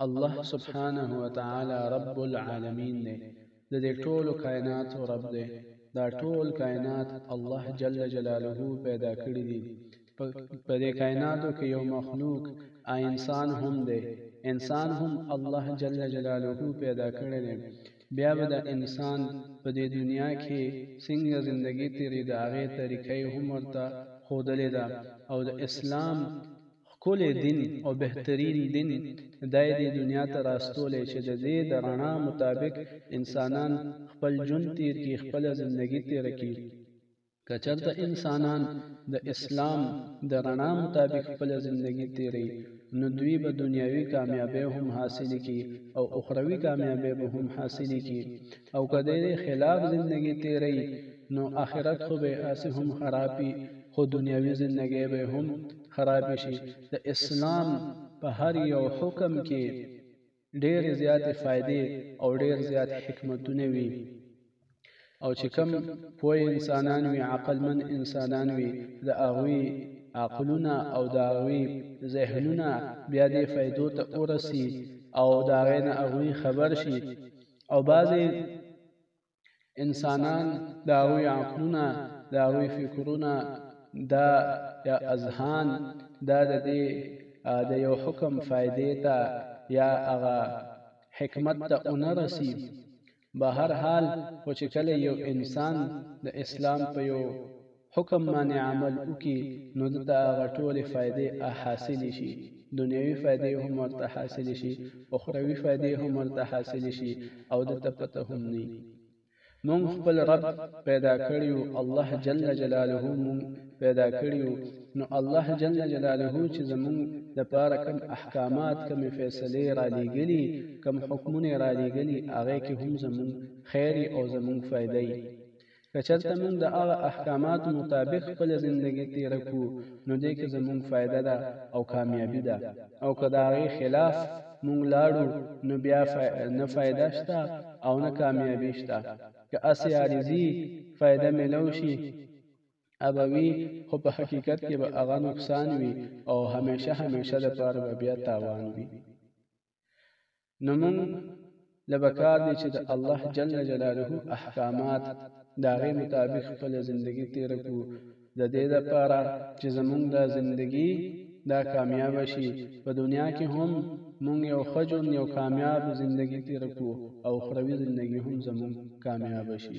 الله سبحانه وتعالی رب العالمین دی د دې ټولو کائناتو رب دی دا ټول کائنات الله جل جلاله پیدا کړی دی په دې کائناتو کې یو مخلوق آ انسان هم دی انسان هم الله جل جلاله پیدا کړی دی بیا به د انسان په دې دنیا کې څنګه زندگی تیری د هغې طریقې هم ورته ښودلې ده او د اسلام ښکلی دین او بهترین دین خدای دې دنیا ته راستولی چې د دې د رڼا مطابق انسانان خپل ژوند تیر کړي خپله زندګي تیره کړي که چرته انسانان د اسلام د رڼا مطابق خپله زندګي تیری نو دوی به دنیاوي کامیابۍ هم حاصلي کړي او اخروي کامیابۍ به هم حاصلي کړي او که د دې خلاف زندګي تیری نو اخرت خو به یې هسې هم خراب وي خو دنیاوي زندګي به یې هم خرابې شي د اسلام په هر یو حکم کې ډېرې زیاتې فایدې او ډېر زیات حکمتونه وي او چې کم پوه انسانان وي عقلمن انسانان وي د هغوی عقلونه او د هغوی ذهنونه بیا دې فایدو ته ورسي او د هغې نه هغوی خبر شي او بعضې انسانان د هغوی عقلونه د هغوی فکرونه دا یا اذهان دا د دې د یو حکم فائدې ته یا هغه حکمت ته اونه رسی به هر حال خو چې کله یو انسان د اسلام په یو حکم معنی عمل وکړي نو ده ته هغه ټولې فائدې احاصلې شي، دنیوي فائدې هم ورته حاصلې شي، اخروي فائدې هم ورته حاصلې شي او ده ته پته هم نه وي. مونږ خپل رب پیدا کړي یو، الله جل جلاله مونږ پیدا کړي یو، نو الله جل جلاله چې زمونږ د پاره کوم احکامات، کومې فیصلې رالېږلي، کوم حکمونه یې رالېږلي هغه کې هم زمونږ خیر وي او زمونږ فائده وي. که چرته مونږ د هغه احکاماتو مطابق خپله زندګي تیره کړو نو دې کې زمونږ فایده ده او کامیابي ده، او که د هغې خلاف مونږ لاړو نو بیا نه فایده شته او نه کامیابي شته، که هسې عارضي فایده میلو شي به وي خو په حقیقت کې به هغه نقصان وي او همیشه همیشه لپاره به بیا تاوان وي. نو مونږ له بکار دی چې د الله جل جلاله احکامات د هغې مطابق خپله زندګي تېره کړو د دې لپاره چې زمونږ دا زندګي دا کامیاب شي په دنیا کې هم مونږ یو ښه ژوند یو کامیاب زندګي تېره کړو او اخروي زندګي هم زمونږ کامیاب شي